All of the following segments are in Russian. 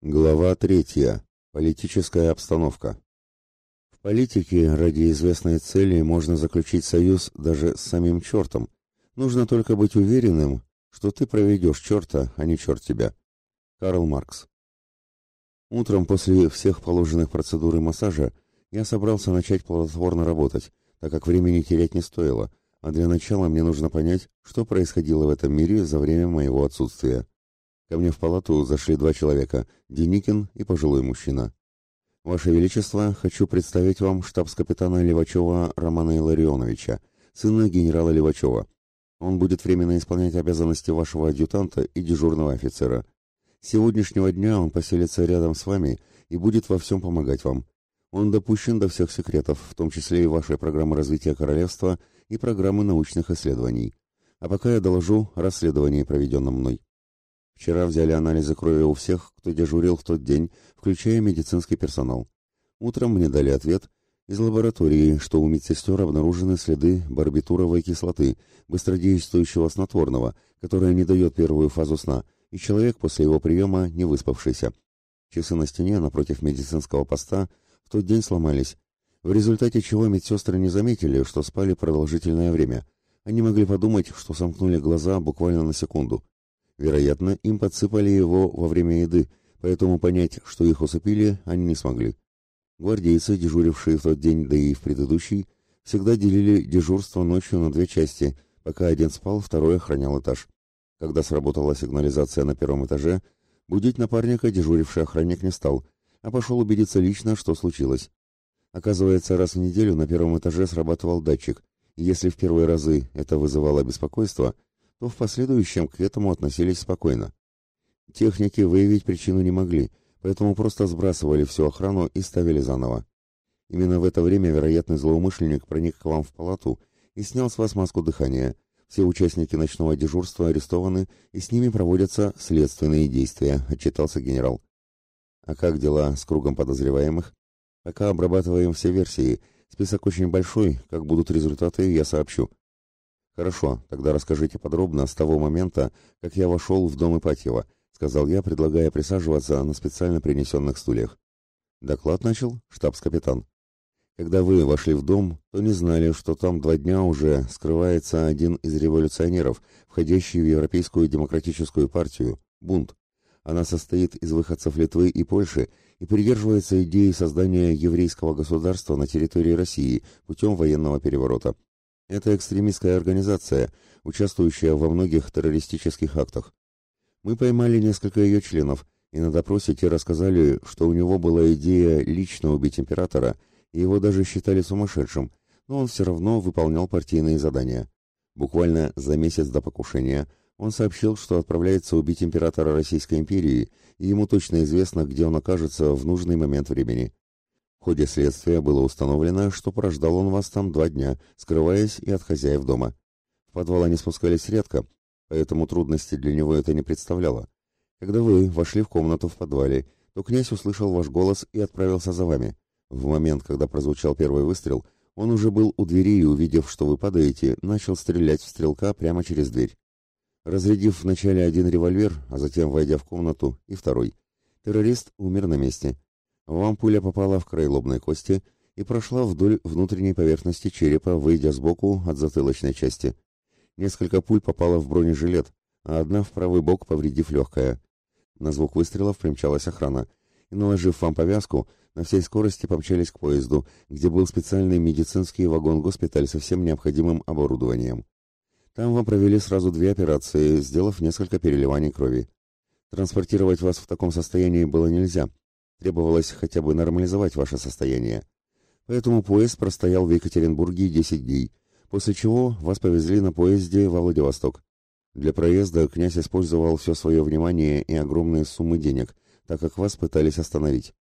Глава третья. Политическая обстановка. В политике ради известной цели можно заключить союз даже с самим чертом. Нужно только быть уверенным, что ты проведешь черта, а не черт тебя. Карл Маркс. Утром после всех положенных процедур и массажа я собрался начать плодотворно работать, так как времени терять не стоило, а для начала мне нужно понять, что происходило в этом мире за время моего отсутствия. Ко мне в палату зашли два человека, Деникин и пожилой мужчина. «Ваше Величество, хочу представить вам штабс-капитана Левачева Романа Илларионовича, сына генерала Левачева. Он будет временно исполнять обязанности вашего адъютанта и дежурного офицера. С сегодняшнего дня он поселится рядом с вами и будет во всем помогать вам. Он допущен до всех секретов, в том числе и вашей программы развития королевства и программы научных исследований. А пока я доложу о расследовании, проведенном мной. Вчера взяли анализы крови у всех, кто дежурил в тот день, включая медицинский персонал. Утром мне дали ответ из лаборатории, что у медсестер обнаружены следы барбитуровой кислоты, быстродействующего снотворного, которое не дает первую фазу сна, и человек после его приема не выспавшийся. Часы на стене напротив медицинского поста в тот день сломались, в результате чего медсестры не заметили, что спали продолжительное время. Они могли подумать, что сомкнули глаза буквально на секунду. Вероятно, им подсыпали его во время еды, поэтому понять, что их усыпили, они не смогли. Гвардейцы, дежурившие в тот день, да и в предыдущий, всегда делили дежурство ночью на две части, пока один спал, второй охранял этаж. Когда сработала сигнализация на первом этаже, будить напарника дежуривший охранник не стал, а пошел убедиться лично, что случилось. Оказывается, раз в неделю на первом этаже срабатывал датчик, и если в первые разы это вызывало беспокойство – то в последующем к этому относились спокойно. Техники выявить причину не могли, поэтому просто сбрасывали всю охрану и ставили заново. Именно в это время вероятный злоумышленник проник к вам в палату и снял с вас маску дыхания. Все участники ночного дежурства арестованы, и с ними проводятся следственные действия, отчитался генерал. А как дела с кругом подозреваемых? Пока обрабатываем все версии. Список очень большой, как будут результаты, я сообщу. Хорошо, тогда расскажите подробно с того момента, как я вошел в дом Ипатьева, сказал я, предлагая присаживаться на специально принесенных стульях. Доклад начал штабс-капитан. Когда вы вошли в дом, то не знали, что там два дня уже скрывается один из революционеров, входящий в Европейскую демократическую партию, бунт. Она состоит из выходцев Литвы и Польши и придерживается идеи создания еврейского государства на территории России путем военного переворота. Это экстремистская организация, участвующая во многих террористических актах. Мы поймали несколько ее членов, и на допросе те рассказали, что у него была идея лично убить императора, и его даже считали сумасшедшим, но он все равно выполнял партийные задания. Буквально за месяц до покушения он сообщил, что отправляется убить императора Российской империи, и ему точно известно, где он окажется в нужный момент времени. Ходе следствия было установлено, что прождал он вас там два дня, скрываясь и от хозяев дома. В подвал они спускались редко, поэтому трудности для него это не представляло. Когда вы вошли в комнату в подвале, то князь услышал ваш голос и отправился за вами. В момент, когда прозвучал первый выстрел, он уже был у двери и, увидев, что вы падаете, начал стрелять в стрелка прямо через дверь. Разрядив вначале один револьвер, а затем войдя в комнату, и второй. Террорист умер на месте. Вам пуля попала в край лобной кости и прошла вдоль внутренней поверхности черепа, выйдя сбоку от затылочной части. Несколько пуль попало в бронежилет, а одна в правый бок, повредив легкое. На звук выстрелов примчалась охрана, и, наложив вам повязку, на всей скорости помчались к поезду, где был специальный медицинский вагон-госпиталь со всем необходимым оборудованием. Там вам провели сразу две операции, сделав несколько переливаний крови. Транспортировать вас в таком состоянии было нельзя, Требовалось хотя бы нормализовать ваше состояние. Поэтому поезд простоял в Екатеринбурге 10 дней, после чего вас повезли на поезде во Владивосток. Для проезда князь использовал все свое внимание и огромные суммы денег, так как вас пытались остановить.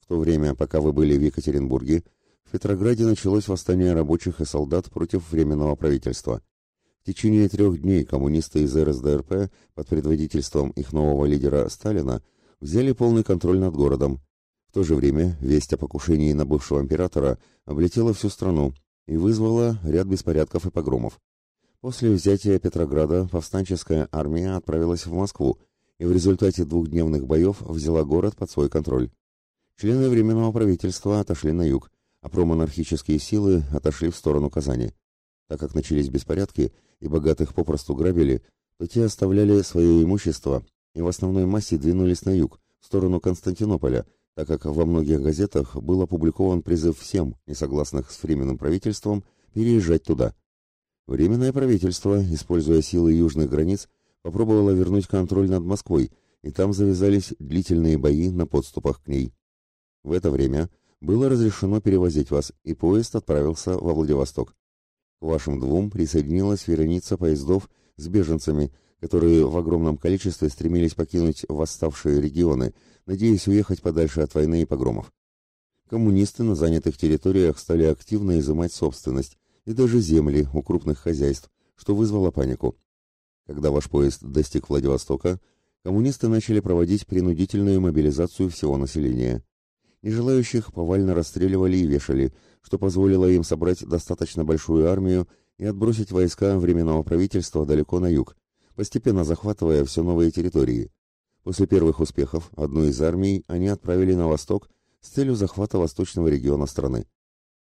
В то время, пока вы были в Екатеринбурге, в Петрограде началось восстание рабочих и солдат против Временного правительства. В течение трех дней коммунисты из РСДРП под предводительством их нового лидера Сталина взяли полный контроль над городом. В то же время весть о покушении на бывшего императора облетела всю страну и вызвала ряд беспорядков и погромов. После взятия Петрограда повстанческая армия отправилась в Москву и в результате двухдневных боев взяла город под свой контроль. Члены Временного правительства отошли на юг, а промонархические силы отошли в сторону Казани. Так как начались беспорядки и богатых попросту грабили, то те оставляли свое имущество и в основной массе двинулись на юг, в сторону Константинополя, так как во многих газетах был опубликован призыв всем, несогласных с Временным правительством, переезжать туда. Временное правительство, используя силы южных границ, попробовало вернуть контроль над Москвой, и там завязались длительные бои на подступах к ней. В это время было разрешено перевозить вас, и поезд отправился во Владивосток. К вашим двум присоединилась вереница поездов с беженцами, которые в огромном количестве стремились покинуть восставшие регионы, надеясь уехать подальше от войны и погромов. Коммунисты на занятых территориях стали активно изымать собственность и даже земли у крупных хозяйств, что вызвало панику. Когда ваш поезд достиг Владивостока, коммунисты начали проводить принудительную мобилизацию всего населения. Нежелающих повально расстреливали и вешали, что позволило им собрать достаточно большую армию и отбросить войска Временного правительства далеко на юг, постепенно захватывая все новые территории. После первых успехов одну из армий они отправили на восток с целью захвата восточного региона страны.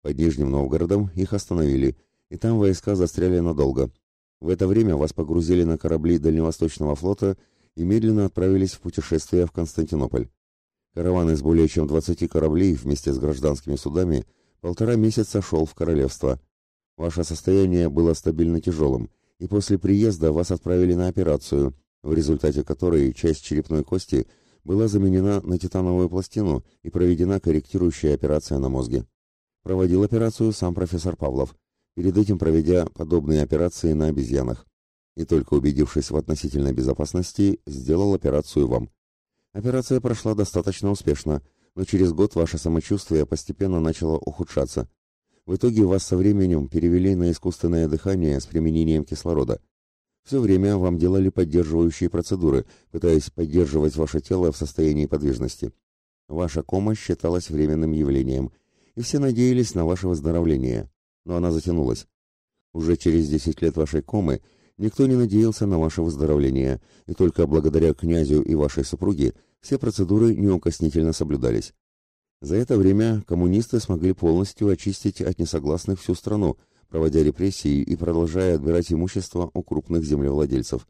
Под Нижним Новгородом их остановили, и там войска застряли надолго. В это время вас погрузили на корабли Дальневосточного флота и медленно отправились в путешествие в Константинополь. Караван из более чем 20 кораблей вместе с гражданскими судами полтора месяца шел в королевство. Ваше состояние было стабильно тяжелым, и после приезда вас отправили на операцию, в результате которой часть черепной кости была заменена на титановую пластину и проведена корректирующая операция на мозге. Проводил операцию сам профессор Павлов, перед этим проведя подобные операции на обезьянах. И только убедившись в относительной безопасности, сделал операцию вам. Операция прошла достаточно успешно, но через год ваше самочувствие постепенно начало ухудшаться. В итоге вас со временем перевели на искусственное дыхание с применением кислорода. Все время вам делали поддерживающие процедуры, пытаясь поддерживать ваше тело в состоянии подвижности. Ваша кома считалась временным явлением, и все надеялись на ваше выздоровление, но она затянулась. Уже через 10 лет вашей комы Никто не надеялся на ваше выздоровление, и только благодаря князю и вашей супруге все процедуры неукоснительно соблюдались. За это время коммунисты смогли полностью очистить от несогласных всю страну, проводя репрессии и продолжая отбирать имущество у крупных землевладельцев.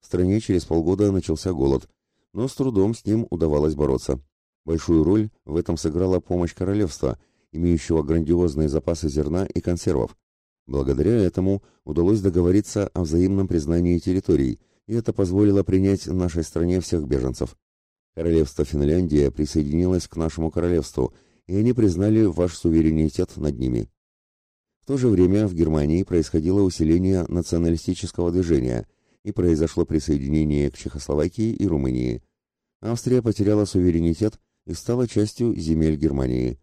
В стране через полгода начался голод, но с трудом с ним удавалось бороться. Большую роль в этом сыграла помощь королевства, имеющего грандиозные запасы зерна и консервов. Благодаря этому удалось договориться о взаимном признании территорий, и это позволило принять нашей стране всех беженцев. Королевство Финляндия присоединилось к нашему королевству, и они признали ваш суверенитет над ними. В то же время в Германии происходило усиление националистического движения, и произошло присоединение к Чехословакии и Румынии. Австрия потеряла суверенитет и стала частью земель Германии.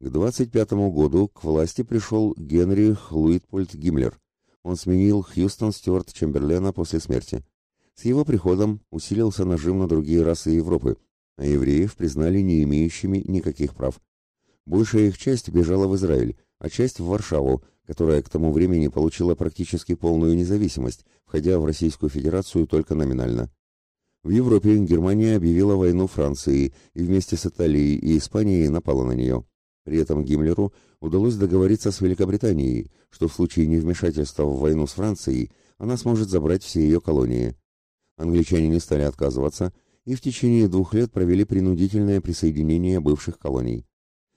К 25 году к власти пришел Генрих Луитпольд Гиммлер. Он сменил Хьюстон Стюарт Чемберлена после смерти. С его приходом усилился нажим на другие расы Европы, а евреев признали не имеющими никаких прав. Большая их часть бежала в Израиль, а часть в Варшаву, которая к тому времени получила практически полную независимость, входя в Российскую Федерацию только номинально. В Европе Германия объявила войну Франции и вместе с Италией и Испанией напала на нее. При этом Гиммлеру удалось договориться с Великобританией, что в случае невмешательства в войну с Францией она сможет забрать все ее колонии. Англичане не стали отказываться и в течение двух лет провели принудительное присоединение бывших колоний.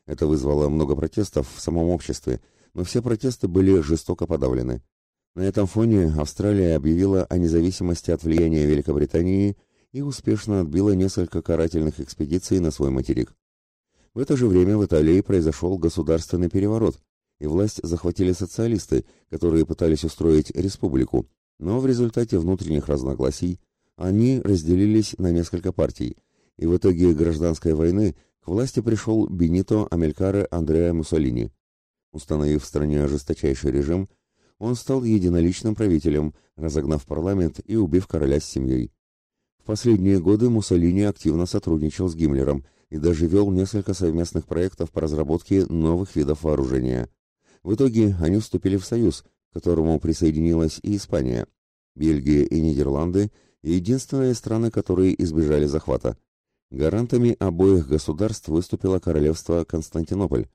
Это вызвало много протестов в самом обществе, но все протесты были жестоко подавлены. На этом фоне Австралия объявила о независимости от влияния Великобритании и успешно отбила несколько карательных экспедиций на свой материк. В это же время в Италии произошел государственный переворот, и власть захватили социалисты, которые пытались устроить республику, но в результате внутренних разногласий они разделились на несколько партий, и в итоге гражданской войны к власти пришел Бенито Амелькаре Андреа Муссолини. Установив в стране жесточайший режим, он стал единоличным правителем, разогнав парламент и убив короля с семьей. В последние годы Муссолини активно сотрудничал с Гиммлером – и даже вел несколько совместных проектов по разработке новых видов вооружения. В итоге они вступили в союз, к которому присоединилась и Испания. Бельгия и Нидерланды и единственные страны, которые избежали захвата. Гарантами обоих государств выступило королевство Константинополь.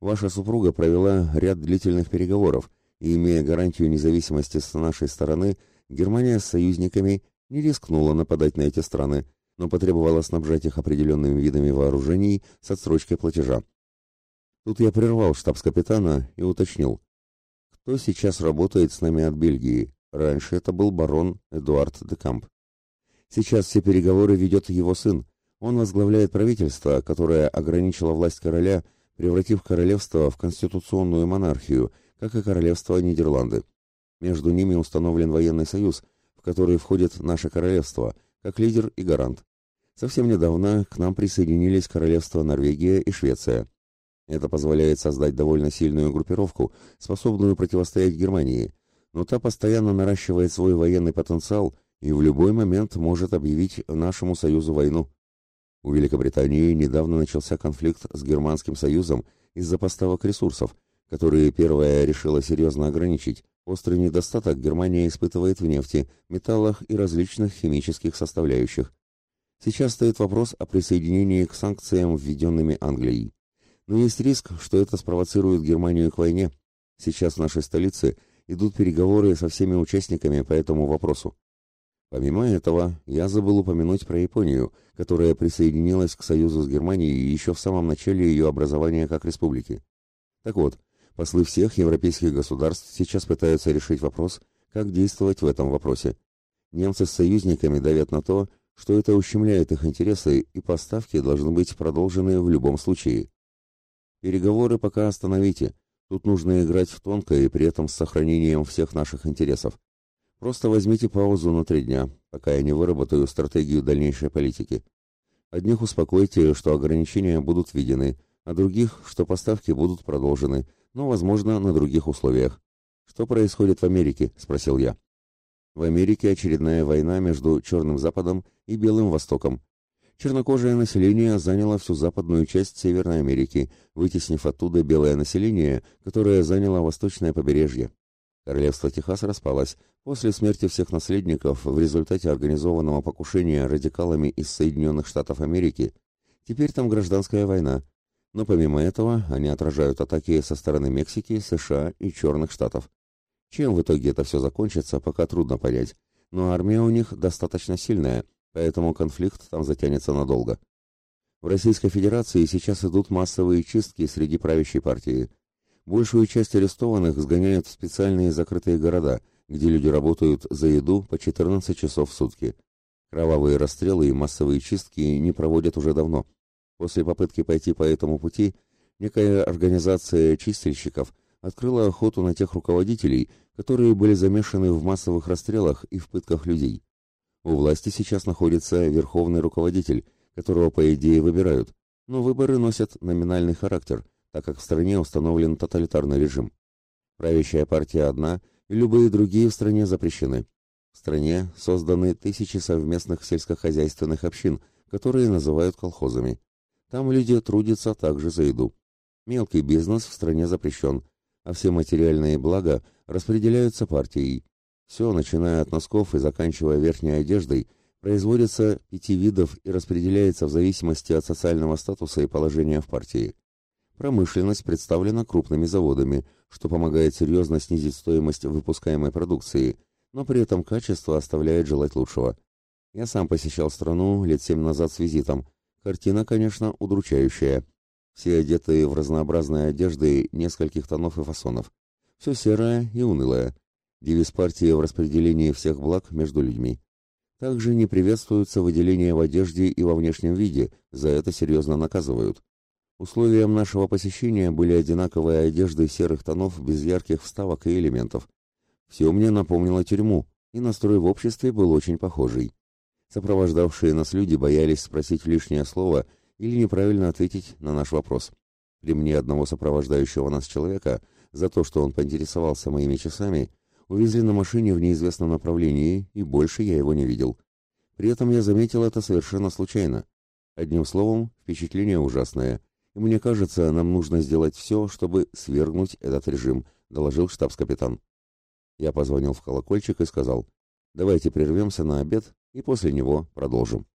Ваша супруга провела ряд длительных переговоров, и, имея гарантию независимости с нашей стороны, Германия с союзниками не рискнула нападать на эти страны, но потребовала снабжать их определенными видами вооружений с отсрочкой платежа. Тут я прервал штабс-капитана и уточнил. Кто сейчас работает с нами от Бельгии? Раньше это был барон Эдуард де Камп. Сейчас все переговоры ведет его сын. Он возглавляет правительство, которое ограничило власть короля, превратив королевство в конституционную монархию, как и королевство Нидерланды. Между ними установлен военный союз, в который входит наше королевство, как лидер и гарант. Совсем недавно к нам присоединились королевства Норвегия и Швеция. Это позволяет создать довольно сильную группировку, способную противостоять Германии, но та постоянно наращивает свой военный потенциал и в любой момент может объявить нашему союзу войну. У Великобритании недавно начался конфликт с Германским союзом из-за поставок ресурсов, которые первая решила серьезно ограничить. Острый недостаток Германия испытывает в нефти, металлах и различных химических составляющих. Сейчас стоит вопрос о присоединении к санкциям, введенными Англией. Но есть риск, что это спровоцирует Германию к войне. Сейчас в нашей столице идут переговоры со всеми участниками по этому вопросу. Помимо этого, я забыл упомянуть про Японию, которая присоединилась к союзу с Германией еще в самом начале ее образования как республики. Так вот, послы всех европейских государств сейчас пытаются решить вопрос, как действовать в этом вопросе. Немцы с союзниками давят на то, что это ущемляет их интересы, и поставки должны быть продолжены в любом случае. Переговоры пока остановите. Тут нужно играть в тонко и при этом с сохранением всех наших интересов. Просто возьмите паузу на три дня, пока я не выработаю стратегию дальнейшей политики. Одних успокойте, что ограничения будут введены, а других, что поставки будут продолжены, но, возможно, на других условиях. «Что происходит в Америке?» – спросил я. В Америке очередная война между Черным Западом и Белым Востоком, чернокожее население заняло всю западную часть Северной Америки, вытеснив оттуда белое население, которое заняло восточное побережье. Королевство Техас распалось после смерти всех наследников в результате организованного покушения радикалами из Соединенных Штатов Америки. Теперь там гражданская война. Но помимо этого, они отражают атаки со стороны Мексики, США и Черных Штатов. Чем в итоге это все закончится, пока трудно понять. Но армия у них достаточно сильная – поэтому конфликт там затянется надолго. В Российской Федерации сейчас идут массовые чистки среди правящей партии. Большую часть арестованных сгоняют в специальные закрытые города, где люди работают за еду по 14 часов в сутки. Кровавые расстрелы и массовые чистки не проводят уже давно. После попытки пойти по этому пути, некая организация чистильщиков открыла охоту на тех руководителей, которые были замешаны в массовых расстрелах и в пытках людей. У власти сейчас находится верховный руководитель, которого, по идее, выбирают, но выборы носят номинальный характер, так как в стране установлен тоталитарный режим. Правящая партия одна, и любые другие в стране запрещены. В стране созданы тысячи совместных сельскохозяйственных общин, которые называют колхозами. Там люди трудятся также за еду. Мелкий бизнес в стране запрещен, а все материальные блага распределяются партией, все, начиная от носков и заканчивая верхней одеждой, производится пяти видов и распределяется в зависимости от социального статуса и положения в партии. Промышленность представлена крупными заводами, что помогает серьезно снизить стоимость выпускаемой продукции, но при этом качество оставляет желать лучшего. Я сам посещал страну лет семь назад с визитом. Картина, конечно, удручающая. Все одетые в разнообразные одежды нескольких тонов и фасонов. Все серое и унылое. Девиз партии в распределении всех благ между людьми. Также не приветствуется выделение в одежде и во внешнем виде, за это серьезно наказывают. Условием нашего посещения были одинаковые одежды серых тонов без ярких вставок и элементов. Все мне напомнило тюрьму, и настрой в обществе был очень похожий. Сопровождавшие нас люди боялись спросить лишнее слово или неправильно ответить на наш вопрос. При мне одного сопровождающего нас человека за то, что он поинтересовался моими часами, увезли на машине в неизвестном направлении, и больше я его не видел. При этом я заметил это совершенно случайно. Одним словом, впечатление ужасное. И мне кажется, нам нужно сделать все, чтобы свергнуть этот режим, доложил штабс-капитан. Я позвонил в колокольчик и сказал, Давайте прервемся на обед и после него продолжим.